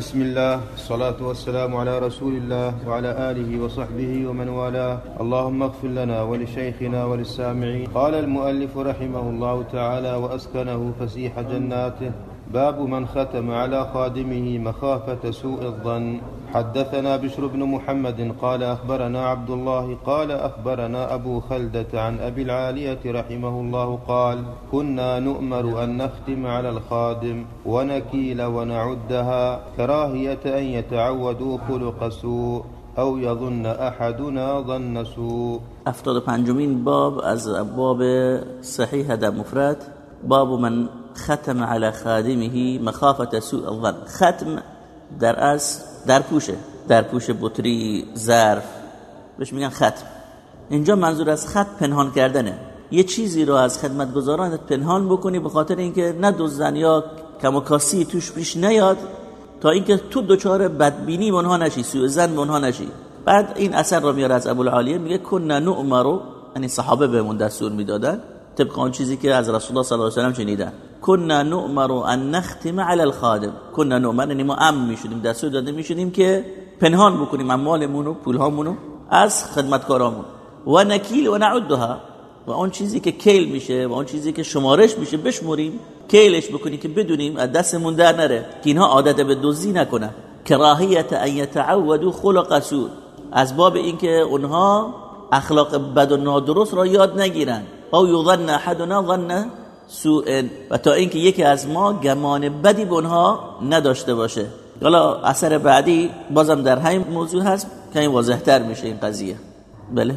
بسم الله الصلاة والسلام على رسول الله وعلى آله وصحبه ومن والاه. اللهم اغفر لنا ولشيخنا وللسامعين. قال المؤلف رحمه الله تعالى وأسكنه فسيح جناته. باب من ختم على خادمه مخافة سوء الظن. حدثنا بشر بن محمد قال أخبرنا عبد الله قال أخبرنا أبو خلدة عن أبي العالية رحمه الله قال كنا نؤمر أن نختم على الخادم ونكيل ونعدها كراهية أن يتعودوا خلق سوء أو يظن أحدنا ظن سوء. افتاد پنجمین باب از باب صحیح در مفرد. باب من ختم على خادمه مخافة سوء الظن. ختم در از در پوشه در پوش بطری ظرف بهش میگن ختم اینجا منظور از خط پنهان کردنه. یه چیزی رو از خدمتگزارانت پنهان بکنی به خاطر اینکه نه یا کماکاسی توش پیش نیاد تا اینکه تو دچار بدبینی اونها نشی سوء زن اونها نشی. بعد این اثر رو میاره از ابو العالیه میگه کن نؤمرو یعنی صحابه بهمون دستور می‌دادن طبق اون چیزی که از رسول الله صلی الله علیه و سلم شنیدن. کنا نؤمر ان نختم على الخادم. کنا نؤمر یعنی ما ام می‌شدیم دستور داده می‌شدیم که پنهان بکنیم اموالمون و پولهامون از خدمتکارامون. و نکیل و نعدها و اون چیزی که کیل میشه و اون چیزی که شمارش میشه بشمریم کیلش بکنی که بدونیم از دستمون در نره. که اینها عادت به دزدی نکنن. کراهیت ان یتعودوا خلق سوء. از باب اینکه اونها اخلاق بد و نادرست را یاد نگیرن. او یظن احدنا ظن سوء و تا اینکه یکی از ما گمان بدی به اونها نداشته باشه. حالا اثر بعدی بازم در همین موضوع هست که این واضحتر میشه این قضیه. بله.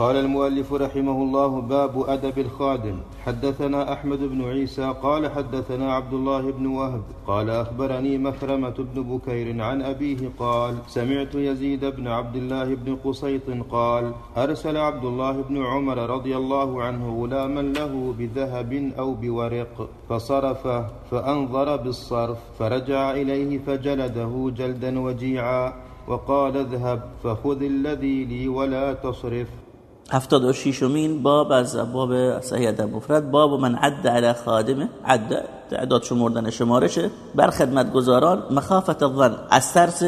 قال المؤلف رحمه الله باب أدب الخادم. حدثنا أحمد بن عيسى قال حدثنا عبد الله بن وهب قال أخبرني مخرمة بن بكير عن أبيه قال سمعت يزيد بن عبد الله بن قصيط قال أرسل عبد الله بن عمر رضي الله عنه غلاما له بذهب أو بورق فصرفه فأنظر بالصرف فرجع إليه فجلده جلدا وجيعا وقال اذهب فخذ الذي لي ولا تصرف. هفتاد و شیشمین باب از باب صحیح در مفرد. باب من عد على خادمه. عد تعداد شمردن شمارشه. بر خدمتگزاران مخافت الظن. از ترس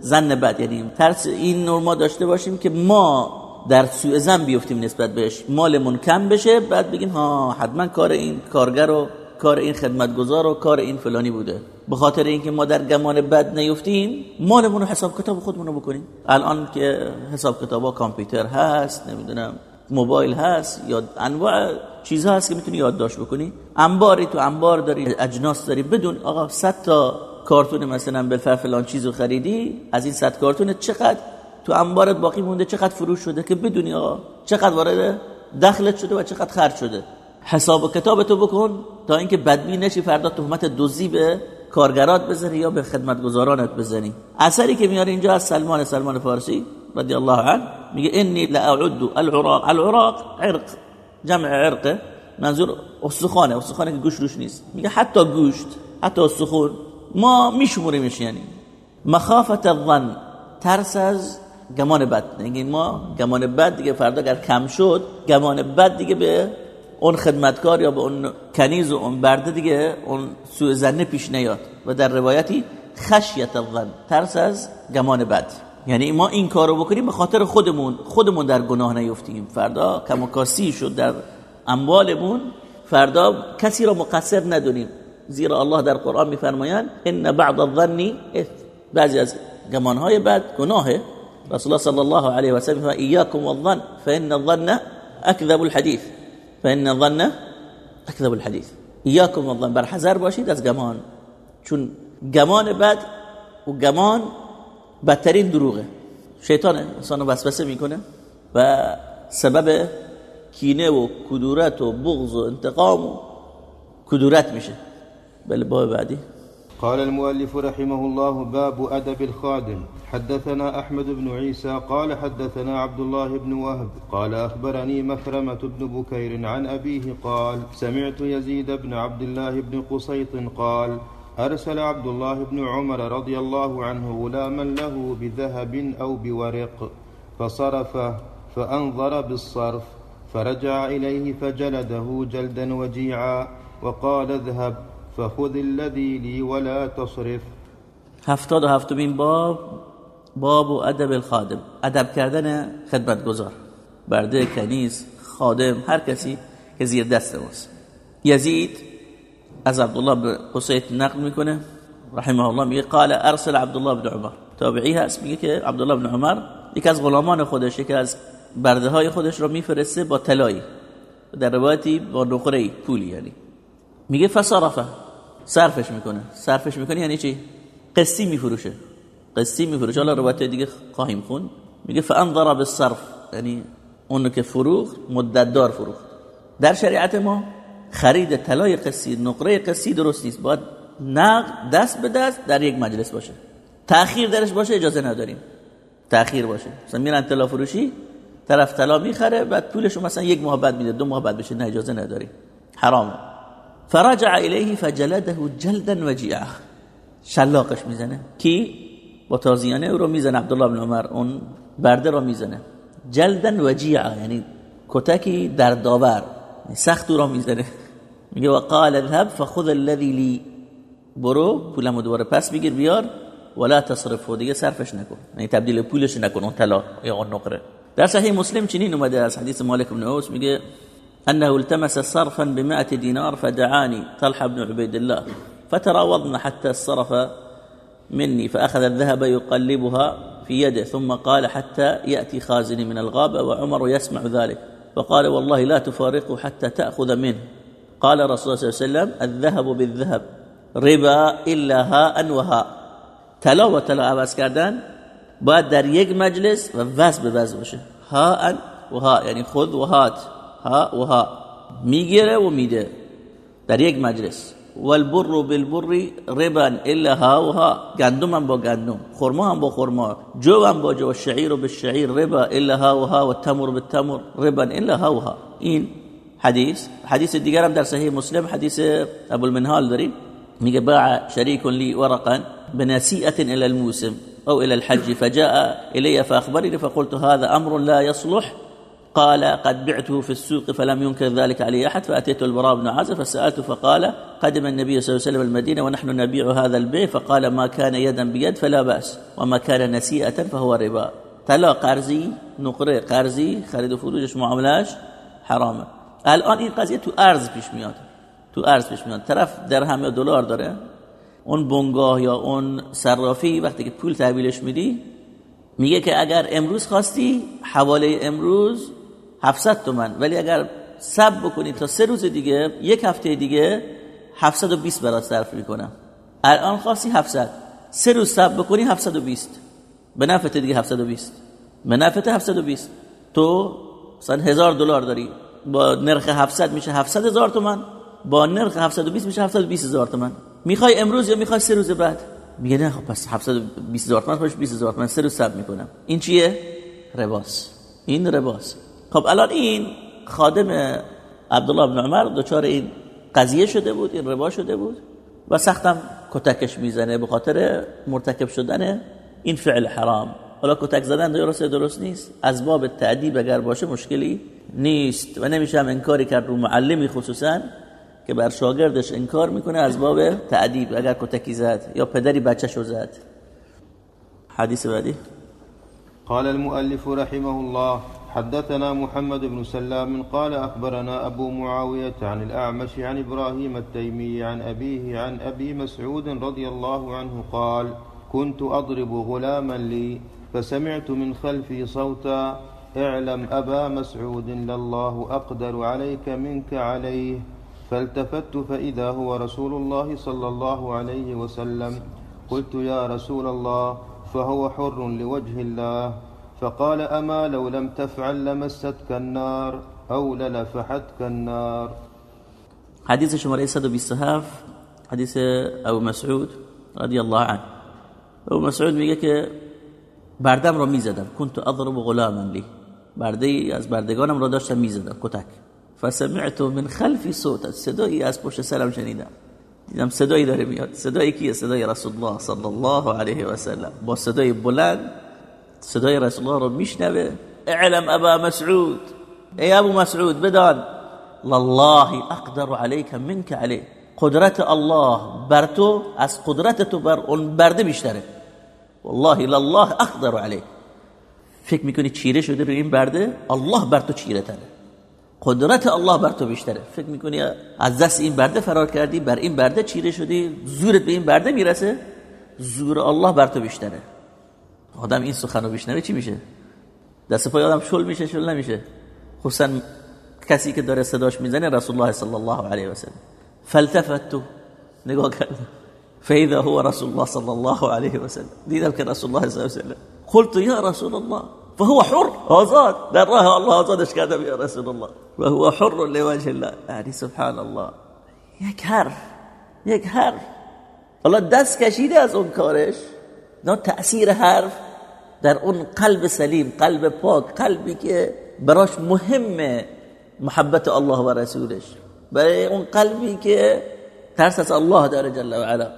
زن بد. یعنی ترس این نور ما داشته باشیم که ما در سوء زن بیفتیم نسبت بهش. مالمون کم بشه بعد بگیم ها حتما کار این کارگر و کار این خدمتگزار و کار این فلانی بوده. به خاطر اینکه ما در گمان بد نیفتیم مالمون رو حساب کتاب خودمون رو بکنیم. الان که حساب کتاب کامپیوتر هست نمی‌دونم موبایل هست یا انواع چیزها هست که می‌تونی یادداشت بکنی. انباری تو انبار داری اجناس داری. بدون آقا 100 تا کارتون مثلا بالفعل فلان چیزو خریدی از این 100 کارتون چقدر تو انبارت باقی مونده چقدر فروش شده که بدونی آقا چقدر وارد دخلت شده و چقدر خرج شده. حساب و کتابتو بکن تا اینکه بدبی نشی فردا تهمت دزدی به کارگرات بزنی یا به خدمتگزارانت بزنی. اثری که میاره اینجا از سلمان سلمان فارسی رضی الله عنه میگه انی لاعد العراق. العراق عرق جمع عرق. منظور استخوانه استخوانه که گوش روش نیست. میگه حتی گوشت حتی استخون ما میشموریمش یعنی. مخافت الظن ترس از گمان بد. میگه ما گمان بد دیگه فردا اگر کم شد گمان بد دیگه به اون خدمتکار یا به اون کنیز و اون برده دیگه اون سوء زنه پیش نیاد. و در روایتی خشیت الظن ترس از گمان بد. یعنی ما این کارو بکنیم به خاطر خودمون خودمون در گناه نیفتیم. فردا کم شد در اموالمون فردا کسی را مقصر ندونیم. زیرا الله در قرآن میفرمایند ان بعض الظن بعضی از گمانهای بد گناهه. رسول الله صلی الله علیه و سلم ایاکم والظن فان الظن اکذب الحديث فان الظن اکذب الحديث. ایاکم والظن. بر حذر باشید از گمان. چون گمان بد و گمان بدترین دروغه. شیطان انسانو وسوسه می‌کنه و سبب کینه و کدورت و بغض و انتقام و کدورت میشه. بله باب بعدی. قال المؤلف رحمه الله باب أدب الخادم. حدثنا أحمد بن عيسى قال حدثنا عبد الله بن وهب قال أخبرني مخرمة بن بكير عن أبيه قال سمعت يزيد بن عبد الله بن قصيط قال أرسل عبد الله بن عمر رضي الله عنه غلاما له بذهب أو بورق فصرفه فأنظر بالصرف فرجع إليه فجلده جلدا وجيعا وقال اذهب. فخذ الذي لي ولا تصرف. هفتاد و باب باب ادب الخادم. ادب کردن خدمتگزار. برده کنیز خادم هر کسی که زیر دست ماست. یزید از عبدالله بن قصیت نقل می‌کنه. رحمه الله میگه قال ارسل عبدالله بن عمر. تابعی هست میگه که عبدالله بن عمر یکی از غلامان خودش یکی از برده های خودش رو میفرسته با طلایی. در روایتی با نقره پولی یعنی. میگه فصرفه صرفش می‌کنه. صرفش می‌کنه یعنی چی؟ قصی میفروشه. قصی میفروشه. حالا روایت دیگه خواهیم خون میگه فانظر بالصرف. یعنی اون که فروخت مدت دار فروخت. در شریعت ما خرید طلای قصی نقره قصی درست نیست. باید نقد دست به دست در یک مجلس باشه. تأخیر درش باشه اجازه نداریم. تأخیر باشه. مثلا میرن طلا فروشی طرف طلا می‌خره بعد پولش مثلا یک ماه بعد میده دو ماه بعد بشه نه اجازه نداریم. حرامه فرجع الیه فجلده جلدا وجیعه شلاقش می‌زنه. کی؟ با تازیانه او رو می‌زنه. عبدالله بن عمر اون برده رو می‌زنه. جلدا وجیعه یعنی کتکی در داور. سخت رو می‌زنه. میگه وقال اذهب فخذ الذي لي برو پولمو دوباره پس بگیر بیار. ولا تصرفه دیگه صرفش نکن. یعنی تبدیل پولش نکن. اون طلا یا اون نقره. در صحیح مسلم چنین اومده. از حدیث مالک بن اوس میگه أنه التمس صرفا ب دينار فدعاني طلحة بن عبيد الله فتراوضنا حتى صرف مني فأخذ الذهب يقلبها في يده ثم قال حتى يأتي خازني من الغابة وعمر يسمع ذلك فقال والله لا تفارقه حتى تأخذ منه. قال رسول الله صلى الله عليه وسلم الذهب بالذهب ربا إلا هاء وهاء تلا و تلا عوض کردن در یک مجلس و وز به وز باشه. ها و ها یعنی ها و ها میگیره و میده در یک مجلس. والبر بالبر ربا إلا ها و ها. گندم هم با گندم. خرما هم با خرما. جو هم با جو. شعیر بالشعیر ربا إلا ها و ها و تمر بالتمر ربا إلا ها و ها. این حدیث. حدیث دیگر هم در صحیح مسلم. حدیث ابو المنهال داریم. میگه باع شريك لي ورقا بنسيئة إلى الموسم أو إلى الحج فجاء إلي فأخبرني فقلت هذا أمر لا يصلح. قال قد بعته في السوق فلم ينكر ذلك علي أحد فأتيت البراء بن عازب فسألته فقال قدم النبي صلى الله عليه وسلم المدينة ونحن نبيع هذا البيع فقال ما كان يدا بيد فلا بأس وما كان نسيئة فهو ربا. تلا قرزي نقره قرزي خريد فروجش معاملاش حرامه الان این قضیه تو أرز پیش میاد. تو أرز پیش میاد. طرف درهم یا دلار داره؟ اون بنگاه یا اون صرافی وقتی که پول تحویلش میدی میگه که اگر امروز خواستی حواله امروز 700 تومن. ولی اگر سب بکنی تا سه روز دیگه یک هفته دیگه 720 برات صرف می‌کنم. الان خواستی 700 سه روز سب بکنی 720 به نفت دیگه 720 به نفت 720 تو مثلا هزار دلار داری. با نرخ 700 میشه 700 هزار تومن. با نرخ 720 میشه 720 هزار تومن. می‌خوای امروز یا می‌خوای سه روز بعد؟ میگه نه خب پس 720 هزار تومن باشه 20 هزار تومن. سه روز صبر می‌کنم. این چیه؟ رباس. این رباس. خب الان این خادم عبدالله بن عمر دوچار این قضیه شده بود این ربا شده بود و سختم کتکش می‌زنه به خاطر مرتکب شدن این فعل حرام. حالا کتک زدن درست درست نیست؟ از باب تعدیب اگر باشه مشکلی نیست و نمیشه هم انکاری کرد رو معلمی خصوصا که بر شاگردش انکار می‌کنه از باب تعدیب اگر کتکی زد یا پدری بچه‌شو زد. حدیث بعدی. قال المؤلف رحمه الله حدثنا محمد بن سلام قال أخبرنا أبو معاوية عن الأعمش عن إبراهيم التيمي عن أبيه عن أبي مسعود رضي الله عنه قال كنت أضرب غلاما لي فسمعت من خلفي صوتا اعلم أبا مسعود لله أقدر عليك منك عليه. فالتفت فإذا هو رسول الله صلى الله عليه وسلم. قلت يا رسول الله فهو حر لوجه الله. فقال أما لو لم تفعل لمستك النار أو للفحتك النار. حديث شماره 127 حديث أبو مسعود رضی الله عنه. أبو مسعود میگه بردم رو میزدم كنت أضرب غلاما لی برده از بردگانم رو داشتم میزدم کتک. فسمعت من خلفی صوت صدایی از پشت سرم شنیدم. دیدم صدایی داره میاد. صدایی کیه؟ صدای رسول الله صلی الله علیه و سلم. با صدای بلند صدای رسول الله رو میشنوه. اعلم ابا مسعود. ای ابو مسعود بدان. لله اقدر عليك منك عليه قدرت الله بر تو از قدرت تو بر اون برده بیشتره. والله لله اقدر علیه فکر می‌کنی چیره شده رو این برده؟ الله بر تو چیره تره. قدرت الله بر تو بیشتره. فکر می‌کنی از دست این برده فرار کردی بر این برده چیره شدی زورت به این برده می‌رسه؟ زور الله بر تو بیشتره. آدم این سخن رو بشنوه چی میشه؟ دست پای آدم شل میشه شل نمیشه. خصوصا کسی که داره صداش می‌زنه رسول الله صلی الله علیه و سلم فالتفت نگاه کرد فاذا هو رسول الله صلی الله علیه و سلم دیدم که رسول الله صلی الله علیه و سلم قلت یا رسول الله فهو حر آزاد. در راه الله آزادش کردم یا رسول الله. و هو حر لوجه الله. یعنی سبحان الله یک حرف یک حرف. الله دست کشیده از اون کارش. نه تأثیر حرف. در اون قلب سلیم قلب پاک قلبی که براش مهمه محبت الله و رسولش. برای اون قلبی که ترس از الله داره جل و علا.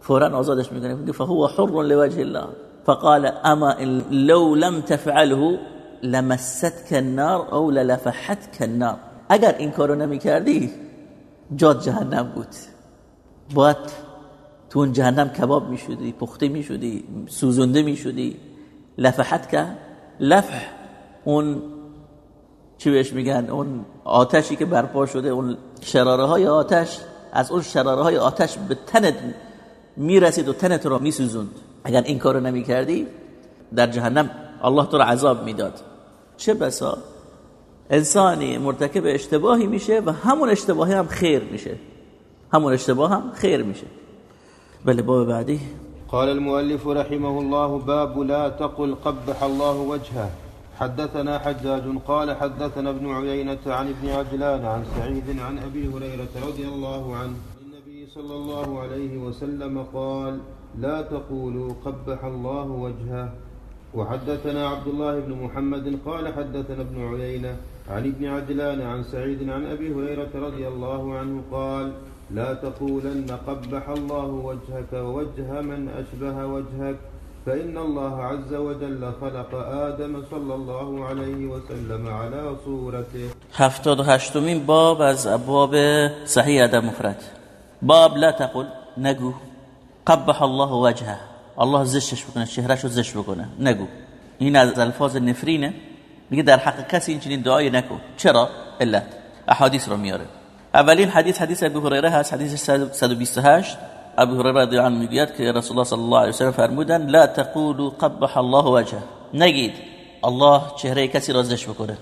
فورا آزادش می‌کنه. میگه فهو حر لوجه الله. فقال اما لو لم تفعله لمستك النار او للفحتك النار. اگر این کارو نمی کردی جاد جهنم بود. باید تو اون جهنم کباب می شدی پخته می شدی سوزنده می شدی لفحت که لفح. اون چی بهش میگن؟ اون آتشی که برپا شده اون شراره های آتش. از اون شراره های آتش به تنت می‌رسید و تنت رو میسوزوند. اگر این کارو نمی کردی در جهنم الله تو رو عذاب می‌داد. چه بسا؟ انسانی مرتکب اشتباهی میشه و همون اشتباهی هم خیر میشه. همون اشتباه هم خیر میشه. بله باب بعدی. قال المؤلف رحمه الله باب لا تقل قبح الله وجهه. حدثنا حجاج قال حدثنا ابن عيينة عن ابن عجلان عن سعيد عن أبي هريرة رضي الله عنه. النبي صلى الله عليه وسلم قال لا تقولوا قبح الله وجهه. وحدثنا عبد الله بن محمد قال حدثنا ابن عيينة عن ابن عجلان عن سعيد عن أبي هريرة رضي الله عنه قال لا تقولن قبح الله وجهك ووجه من أشبه وجهك فإن الله عز وجل خلق آدم صلى الله عليه وسلم على صورته. هفتاد هشتمین باب از ابواب صحیح ادب مفرد. باب لا تقل نگو. قبح الله وجهه. الله زشتش بکنه چهرهشو زشت بکنه. نگو. این از الفاظ نفرینه. میگه در حق کسی این چنین دعایی نکن. چرا؟ علت. احادیث رو میاره. اولین حدیث حدیث ابو هریره هست حدیث 128 ابو هریره رضی الله عنه میگه که رسول الله صلی الله علیه و سلم فرمودن لا تقولوا قبح الله وجهه. نگید الله چهره کسی را زشت بکنه.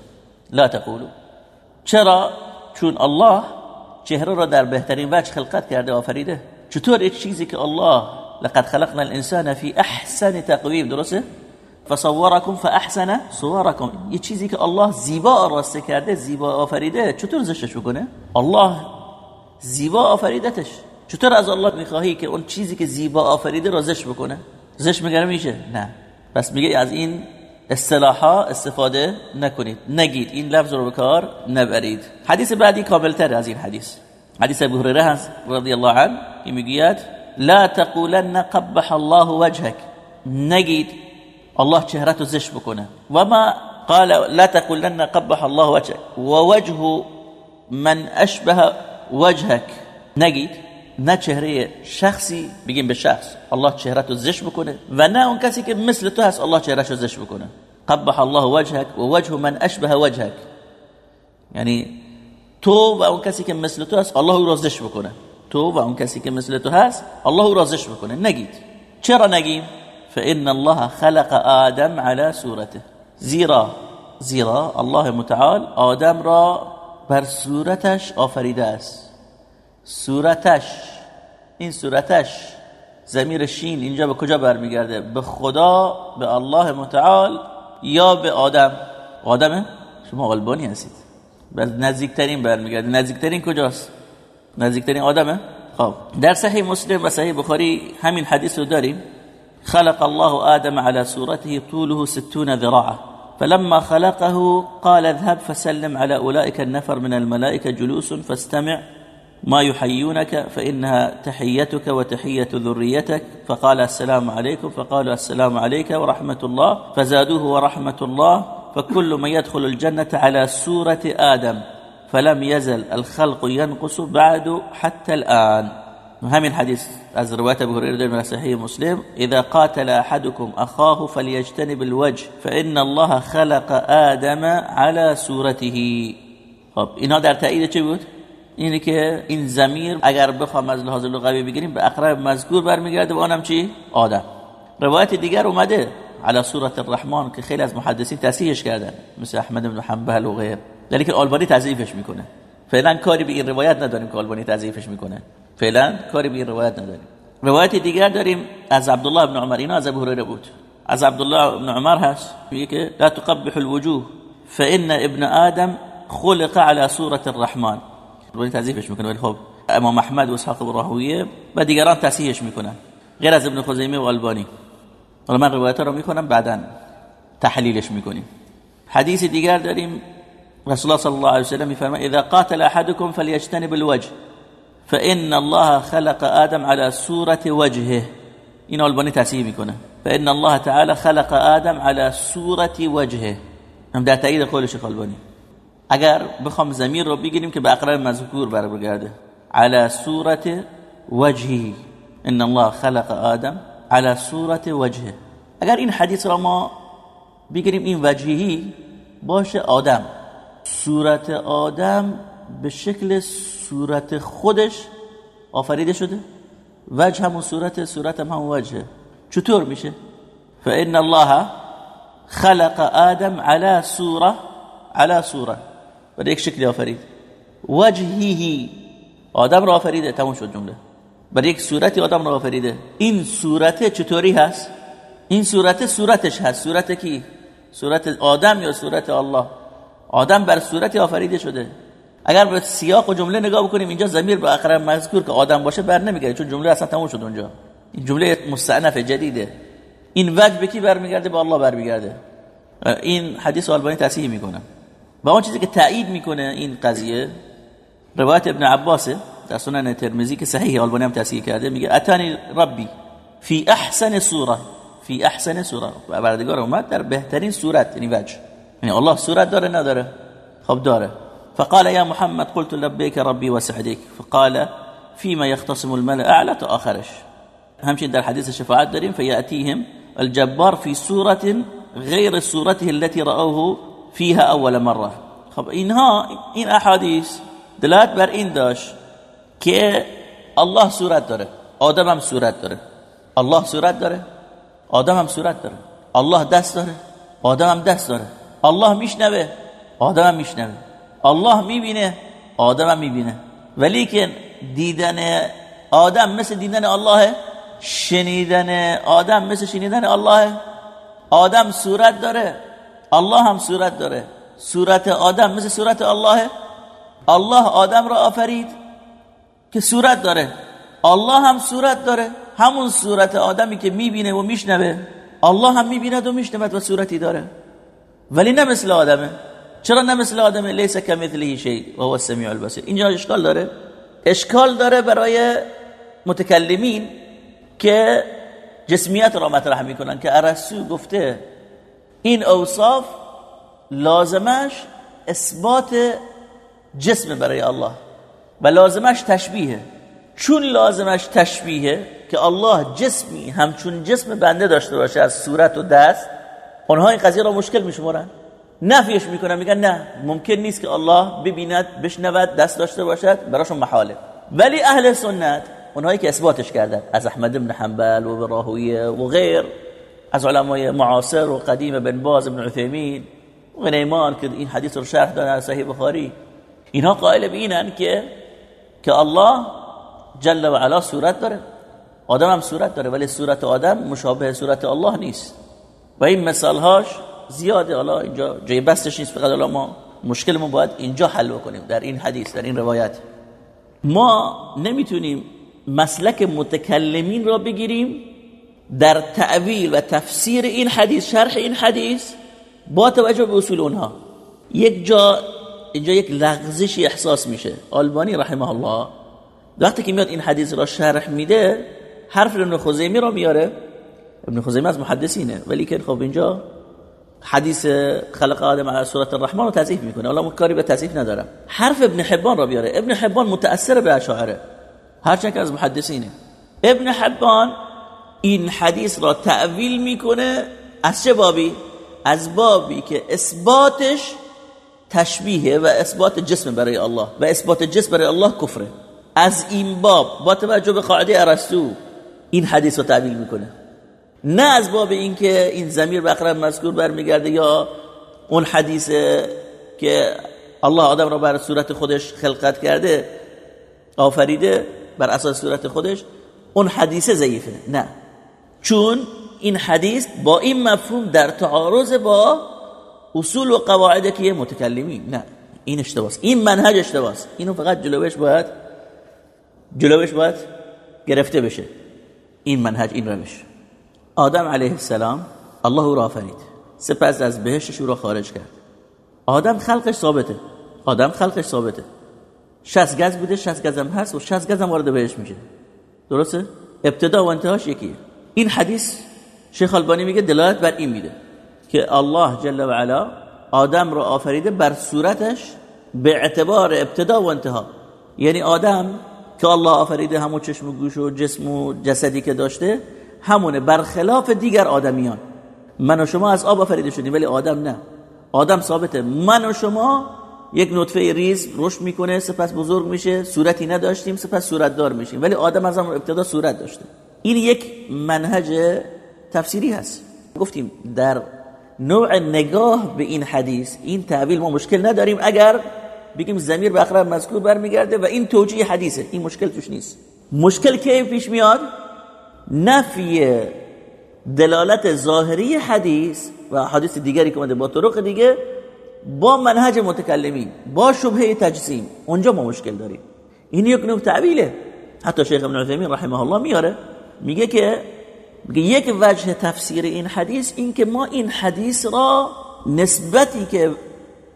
لا تقولوا. چرا؟ چون الله چهره را در بهترین وجه خلقت کرده آفریده. چطور یک چیزی که الله لقد خلقنا الانسان في احسن تقویم. درسته؟ فصوركم فاحسن صوركم یه چیزی که الله زیبا آراسته کرده زیبا آفریده چطور زشتش بکنه؟ الله زیبا آفریدتش. چطور از الله می‌خواهی که اون چیزی که زیبا آفریده را زشت بکنه؟ زشت میگه میشه؟ نه. پس میگه از این اصطلاحا استفاده نکنید. نگید. این لفظ رو به کار نبرید. حدیث بعدی کاملتر از این حدیث. حدیث ابو هریره هست رضی الله عنه میگه لا تقولن قبح الله وجهك نگید. الله چهرتو زشت بکنه و ما قال لا تقولن قبح الله وجهك. ووجه من أشبه وجهك. نگید نه چهره شخصی بگیم به شخص الله چهرتو زشت بکنه و نه أون کسی که مثل تو هست الله چهرهشو زشت بکنه قبح الله وجهك ووجه من أشبه وجهك. یعنی تو و أون کسی که مثل تو هست الله را زشت بکنه تو و أون کسی که مثل تو هست الله را زشت بکنه نگید چرا نگیم فإن الله خلق آدم على صورته زیرا زیرا الله متعال آدم را بر صورتش آفریده است. صورتش این صورتش زمیر شین اینجا به کجا برمیگرده؟ به خدا به الله متعال یا به آدم؟ آدمه شما غلبانی هستید. بس نزدیکترین برمیگرده. نزدیکترین کجاست؟ نزدیکترین آدمه؟ خب در صحیح مسلم و صحیح بخاری همین حدیث رو داریم. خلق الله آدم على صورته طوله ستون ذراعه فلما خلقه قال اذهب فسلم على أولئك النفر من الملائكة جلوس فاستمع ما يحيونك فإنها تحيتك وتحية ذريتك فقال السلام عليكم فقالوا السلام عليك ورحمة الله فزادوه ورحمة الله فكل من يدخل الجنة على سورة آدم فلم يزل الخلق ينقص بعد حتى الآن. همین حدیث از روایت ابو هريره در صحیح مسلم. اذا قاتل احدكم اخاه فليجتنب الوجه فان الله خلق آدم على صورته. خب اینا در تایید چه بود؟ اینه که این زمیر اگر بخوام از لحاظ لغوی بگیریم به اقرب مذکور برمیگرده و آنم چی؟ آدم. روایت دیگر اومده على صورت الرحمن که خیلی از محدثین تصحیحش کردن مثل احمد بن حنبل و غیر ولی آلبانی تضعیفش می‌کنه. فعلا کاری به این روایت نداریم که آلبانی تضعیفش می‌کنه. فعلا کاری به این روایت نداریم. روایت دیگر داریم از عبدالله بن عمر. اینا از ابو هریره بود. از عبدالله بن عمر هست. میگه که لا تقبح الوجوه. فان ابن آدم خلق على صورة الرحمن. روایت تضعیفش می‌کنه. ولی خب امام احمد و اسحاق راهویه و دیگران تصحیحش می‌کنن. غیر از ابن خزیمه و البانی حالا من روایت رو می‌کنم بعدا تحلیلش می‌کنیم. حدیث دیگر داریم رسول الله صلی الله علیه و سلم میفرماید اذا قاتل احدكم فليجتنب الوجه فان الله خلق آدم على صورة وجهه این البانی تصحیح می‌کنه فان الله تعالى خلق آدم على صورة وجهه هم در تایید شیخ البانی اگر بخوام زمیر رو بگیریم که به اقرار مذکور برگرده على صورة وجهه ان الله خلق آدم على صورة وجهه اگر این حدیث را ما بگیریم این وجهی باشه آدم صورت آدم به شکل صورت خودش آفریده شده. وجه همون صورت صورت هم همون وجهه چطور میشه؟ فإن الله خلق آدم على صورة على صورة برای یک شکلی آفرید. وجهی آدم را آفریده. تموم شد جمله. برای یک صورتی آدم را آفریده. این صورت چطوری هست؟ این صورت صورتش هست. صورت کی؟ صورت آدم یا صورت الله؟ آدم بر صورتی آفریده شده. اگر به سیاق و جمله نگاه بکنیم اینجا ضمیر به اقرب مذکور که آدم باشه بر نمیگرده چون جمله اصلا تموم شد اونجا. این جمله مستعنف جدیده. این وجه به کی برمیگرده؟ به الله برمیگرده. این حدیث آلبانی تصحیح می‌کنه. و اون چیزی که تایید می‌کنه این قضیه روایت ابن عباس در سنن ترمذی که صحیح آلبانی هم تصحیح کرده میگه اتانی ربی فی احسن صوره فی احسن صوره بردگار اومد در بهترین صورت یعنی وجه. یعنی الله صورت داره نداره خب داره فقال يا محمد قلت لبيك ربي وسعديك. فقال فيما يختصم الملأ أعلى تا آخرش همچنین در حدیث شفاعت داریم فیاتیهم الجبار في صورة غير صورته التي رأوه فيها أول مرة. خب اینها این احادیث دلالت بر این داشت که الله صورت داره. آدم هم صورت داره. الله صورت داره. آدم هم صورت داره. الله دست داره. آدم هم دست داره. الله میشنوه آدم میشنوه الله می‌بینه آدم می‌بینه ولی که دیدن آدم مثل دیدن الله شنیدن آدم مثل شنیدن الله آدم صورت داره الله هم صورت داره صورت آدم مثل صورت الله الله آدم را آفرید که صورت داره الله هم صورت داره همون صورت آدمی که می‌بینه و میشنوه الله هم می‌بیند و میشنود و صورتی داره ولی نه مثل آدمه. چرا نه مثل آدمه؟ لیس کمثله شیء و هو السمیع البصیر. اینجا اشکال داره؟ اشکال داره برای متکلمین که جسمیت را مطرح می‌کنن که ارسطو گفته این اوصاف لازمش اثبات جسم برای الله و لازمش تشبیهه. چون لازمش تشبیهه که الله جسمی همچون جسم بنده داشته باشه از صورت و دست اونها این قضیه را مشکل میشمارن. نفیش می‌کنن میگن نه ممکن نیست که الله ببیند بشنود دست داشته باشد براشون محاله. ولی اهل سنت اونهایی که اثباتش کردن از احمد بن حنبل و براهویه و غیر از علمای معاصر و قدیم بن باز بن عثیمین و غنیمان که این حدیث رو شرح دادن صحیح بخاری. اینها قائل بینن که که الله جل و علا صورت داره. آدم هم صورت داره ولی صورت آدم مشابه صورت الله نیست. و این مثالهاش زیاده. حالا اینجا جای بستش نیست فقط حالا ما مشکلمون باید اینجا حل بکنیم در این حدیث در این روایت. ما نمی‌تونیم مسلک متکلمین را بگیریم در تعویل و تفسیر این حدیث شرح این حدیث با توجه به اصول اونها. یک جا اینجا یک لغزشی احساس میشه. آلبانی رحمه الله وقتی که میاد این حدیث را شرح میده حرف ابن خزیمی را میاره. ابن خزیمی از محدثینه. ولی که خب اینجا حدیث خلق آدم علی صورت الرحمن رو تضعیف می‌کنه. حالا کاری به تضعیف ندارم. حرف ابن حبان رو بیاره. ابن حبان متأثر به اشاعره. هرچند که از محدثینه. ابن حبان این حدیث را تعویل می‌کنه از چه بابی؟ از بابی که اثباتش تشبیه و اثبات جسم برای الله. و اثبات جسم برای الله کفره. از این باب با توجه به قاعده ارسطو این حدیث رو تعبیل می‌کنه. نه از باب اینکه این زمیر به اقرب مذکور برمیگرده یا اون حدیث که الله آدم را بر صورت خودش خلقت کرده آفریده بر اساس صورت خودش اون حدیث ضعیفه. نه. چون این حدیث با این مفهوم در تعارض با اصول و قواعد که متکلمی نه. این اشتباس. این منهج اشتباس. اینو فقط جلوش باید جلوش باید گرفته بشه. این منهج این روش. آدم علیه السلام الله را آفرید. سپس از بهشتش او را خارج کرد. آدم خلقش ثابته. آدم خلقش ثابته. 60 گز بوده 60 گز هم هست و 60 گز هم وارد بهش میشه. درسته؟ ابتدا و انتهاش یکیه. این حدیث شیخ البانی میگه دلالت بر این میده که الله جل و علا آدم رو آفریده بر صورتش به اعتبار ابتدا و انتها. یعنی آدم که الله آفریده همون چشم و گوش و جسم و جسدی که داشته همونه برخلاف دیگر آدمیان. من و شما از آب آفریده شدیم ولی آدم نه. آدم ثابته. من و شما یک نطفه ریز رشد می‌کنه سپس بزرگ میشه صورتی نداشتیم سپس صورت دار میشیم. ولی آدم از همون ابتدا صورت داشته. این یک منهج تفسیری هست. گفتیم در نوع نگاه به این حدیث این تعویل ما مشکل نداریم اگر بگیم زمیر به اقرب مذکور برمیگرده و این توجیه حدیثه. این مشکل توش نیست. مشکل که پیش میاد؟ نفی دلالت ظاهری حدیث و حدیث دیگری که اومده با طرق دیگه با منهج متکلمی با شبهه تجسیم اونجا ما مشکل داریم. این یک نوع تعویله. حتی شیخ ابن عثیمین رحمه الله میاره میگه که میگه یک وجه تفسیر این حدیث این که ما این حدیث را نسبتی که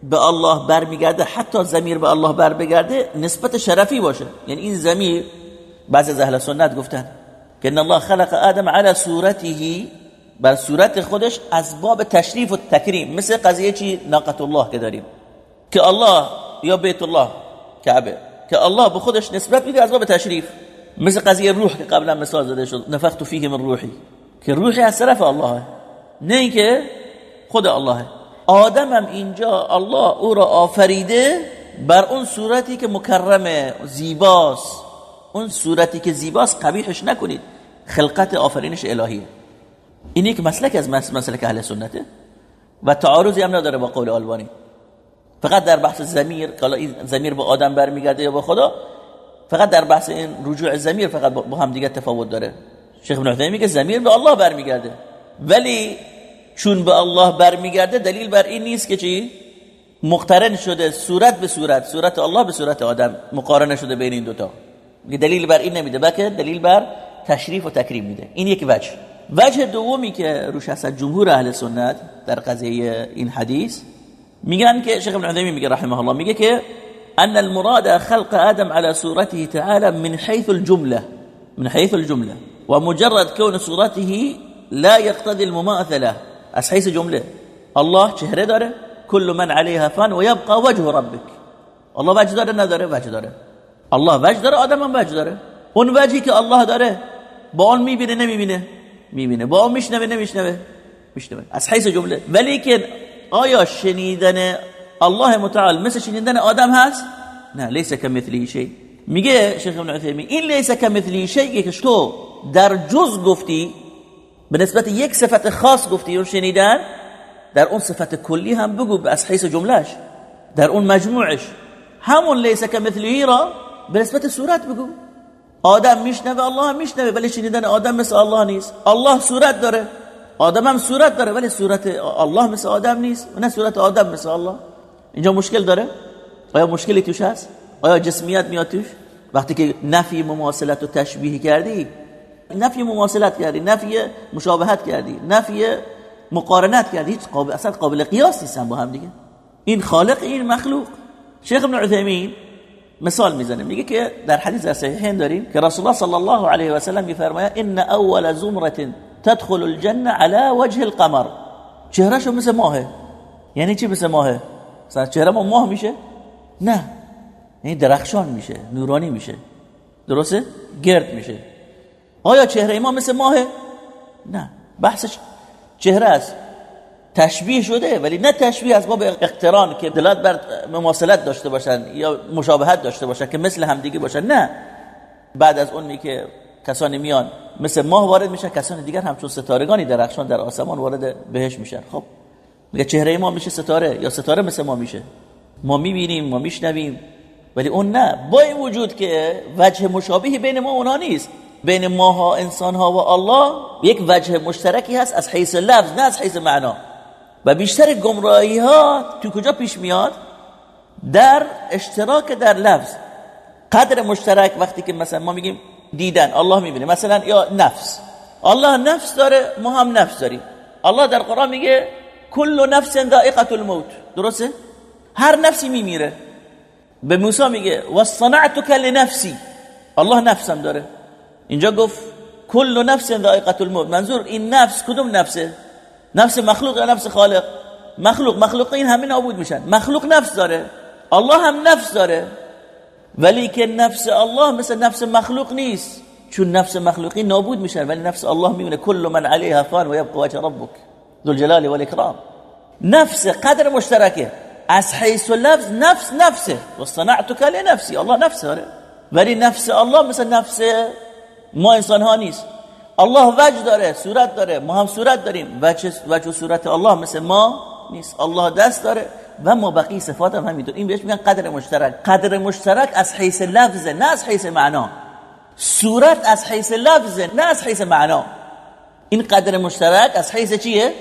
به الله برمیگرده حتی زمیر به الله بر بگرده نسبت شرفی باشه. یعنی این زمیر بعض از اهل سنت گفتن که الله خلق آدم على صورته بر صورت خودش از باب تشریف و تکریم. مثل قضیه چی؟ ناقت الله که داریم. که الله یا بیت الله کعبه. که الله به خودش نسبت میده از باب تشریف. مثل قضیه روح که قبلا مثال زده شد. نفخت فیه من روحی. که روحی از طرف الله نه اینکه خود الله آدم هم اینجا الله او را آفریده بر اون صورتی که مکرمه زیباست. اون صورتی که زیباست قبیحش نکنید. خلقت آفرینش الهیه. این یک مسلک از مسلک اهل سنته و تعارضی هم نداره با قول آلبانی. فقط در بحث زمیر که این زمیر به آدم برمیگرده یا به خدا فقط در بحث این رجوع زمیر فقط با هم دیگه تفاوت داره. شیخ ابن میگه زمیر به الله برمیگرده. ولی چون به الله برمیگرده دلیل بر این نیست که چی؟ مقترن شده صورت به صورت صورت الله به صورت آدم مقارنه شده بین این دوتا. دلیل بر این نمیده. بلکه دلیل بر تشریف و تکریم میده. این یک وجه. وجه دومی که روش هست جمهور اهل سنت در قضیه این حدیث میگن که شیخ ابن عثیمین میگه رحمه الله میگه که ان المراد خلق آدم على صورته تعالى من حيث الجمله من حيث الجمله. ومجرد كون صورته لا يقتضي المماثله. از حيث جمله. الله چهره داره؟ كل من عليها فان ويبقى وجه ربك الله وجه داره؟ نداره وجه داره. الله وجه داره آدم هم وجه داره. اون وجهی که الله داره با اون می‌بینه نمی‌بینه؟ می‌بینه. با اون میشنوه نمیشنوه؟ میشنوه. از حیث جمله. ولی که آیا شنیدن الله متعال مثل شنیدن آدم هست؟ نه لیس کمثلی شی. میگه شیخ ابن عثیمین این لیس کمثلی شی که تو در جز گفتی به نسبت یک صفت خاص گفتی اون شنیدن در اون صفت کلی هم بگو از حیث جملهش در اون مجموعش. همون لیس کمثلی را به نسبت صورت بگو. آدم میشنوه الله هم میشنوه ولی شنیدن آدم مثل الله نیست. الله صورت داره. آدم هم صورت داره ولی صورت الله مثل آدم نیست. و نه صورت آدم مثل الله. اینجا مشکل داره؟ آیا مشکلی توش هست؟ آیا جسمیت میاد توش؟ وقتی که نفی مماثلت و تشبیه کردی نفی مماثلت کردی نفی مشابهت کردی نفی مقارنت کردی هیچ قابل اصلا قابل قیاس نیستن با هم دیگه. این خالق این مخلوق. شیخ ابن عثیمین مثال می‌زنه. میگه که در حدیث در صحیحین داریم که رسول الله صلی الله علیه و سلم میفرماید ان اول زمره تدخل الجنه على وجه القمر. چهرهشو مثل ماهه. یعنی چی مثل ماهه؟ مثلا چهره ما ماه میشه؟ نه. یعنی درخشان میشه نورانی میشه. درسته؟ گرد میشه. آیا چهره ما مثل ماهه؟ نه. بحثش چهره است. تشبیه شده ولی نه تشبیه از باب اقتران که دلالت بر مماثلت داشته باشن یا مشابهت داشته باشن که مثل همدیگه باشن نه. بعد از اون که کسانی میان مثل ماه وارد میشن کسان دیگر همچون ستارگانی درخشان در آسمان وارد بهش میشن. خب میگه چهره ما میشه ستاره یا ستاره مثل ما میشه؟ ما می‌بینیم ما میشنویم ولی اون نه. با این وجود که وجه مشابهی بین ما اونا نیست. بین ماها انسان ها و الله یک وجه مشترکی هست از حیث لفظ نه از حیث معنا. و بیشتر گمراهی ها تو کجا پیش میاد؟ در اشتراک در لفظ. قدر مشترک وقتی که مثلا ما میگیم دیدن الله می‌بینه. مثلا یا نفس. الله نفس داره ما هم نفس داریم. الله در قرآن میگه کل نفس ذائقه الموت. درسته؟ هر نفسی میمیره. به موسی میگه وصنعتك لنفسی. الله نفسم داره. اینجا گفت کل نفس ذائقه الموت. منظور این نفس کدوم نفسه؟ نفس مخلوق یا نفس خالق؟ مخلوق مخلوقین همین نابود میشن. مخلوق نفس داره. الله هم نفس داره. ولی که نفس الله مثل نفس مخلوق نیست. چون نفس مخلوقی نابود میشن ولی نفس الله میمونه. کل من علیها فان و یبقى وجه ربک. ذو الجلال والاکرام نفس قدر مشترکه. از حیث لفظ نفس نفسه. و صنعتك لنفسی. الله نفس داره. ولی نفس الله مثل نفس ما انسان ها نیست. الله وجه داره صورت داره ما هم صورت داریم. وجه, وجه صورت الله مثل ما نیست. الله دست داره و ما بقیه صفات هم همینطور. این بهش میگن قدر مشترک. قدر مشترک از حیث لفظ نه از حیث معنا. صورت از حیث لفظ نه از حیث معنا. این قدر مشترک از حیث چیه؟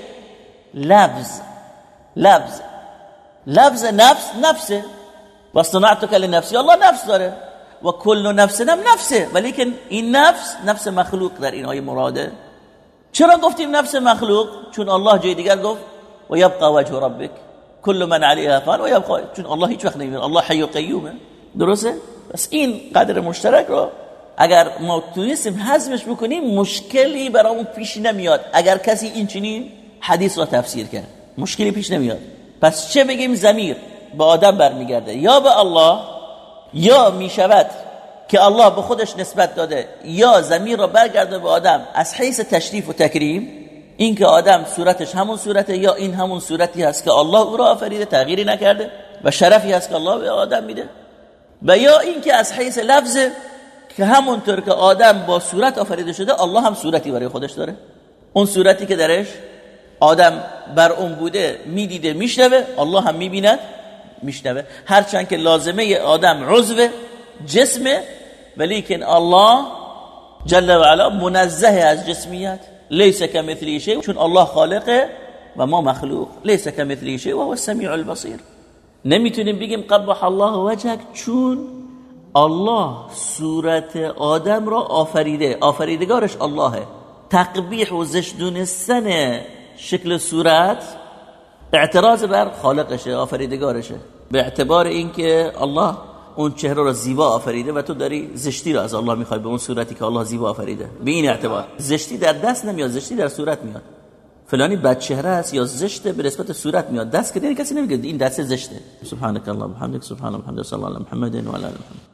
لفظ. لفظ. لفظ نفس نفسه. و صنعتك لنفسی الله نفس داره. و کل نفس هم نفسه. ولی که این نفس نفس مخلوق در این آیه مراده. چرا گفتیم نفس مخلوق؟ چون الله جای دیگر گفت و یبقى وجه ربک. کل من علیها فان و یبقى. چون الله هیچ وقت نمیره الله حی و قیومه. درسته؟ بس این قدر مشترک رو اگر ما تونستیم حزمش بکنیم مشکلی برامون پیش نمیاد. اگر کسی این چنین حدیث رو تفسیر کرد مشکلی پیش نمیاد. پس چه بگیم؟ زمیر به آدم برمیگرده. یا به الله یا می‌شود که الله به خودش نسبت داده یا زمیر را برگرده به آدم از حیث تشریف و تکریم این که آدم صورتش همون صورته یا این همون صورتی هست که الله او را آفریده تغییری نکرده و شرفی هست که الله به آدم میده. و یا این که از حیث لفظ که همونطور که آدم با صورت آفریده شده الله هم صورتی برای خودش داره. اون صورتی که درش آدم بر اون بوده می‌دیده میشنوه الله هم می‌بیند. میشنوه. هرچند که لازمه آدم عضو جسمه ولیکن الله جل و علا منزه از جسمیت. لیس کمثلی شیء چون الله خالقه و ما مخلوق. لیس کمثلی شیء و هو السمیع البصیر. نمی‌تونیم بگیم قبح الله وجهك چون الله صورت آدم را آفریده. آفریدگارش اللهه. تقبیح و زشت دونستن شکل صورت اعتراض بر خالقشه آفریدگارشه. به اعتبار اینکه الله اون چهره را زیبا آفریده و تو داری زشتی را از الله می‌خوای به اون صورتی که الله زیبا آفریده. به این اعتبار. زشتی در دست نمیاد زشتی در صورت میاد. فلانی بد چهره است یا زشته به نسبت صورت میاد. دست که کسی نمیگه این دست زشته. سبحانك اللهم وبحمدك سبحان الله وبحمده صلی الله علی محمد و علی محمد.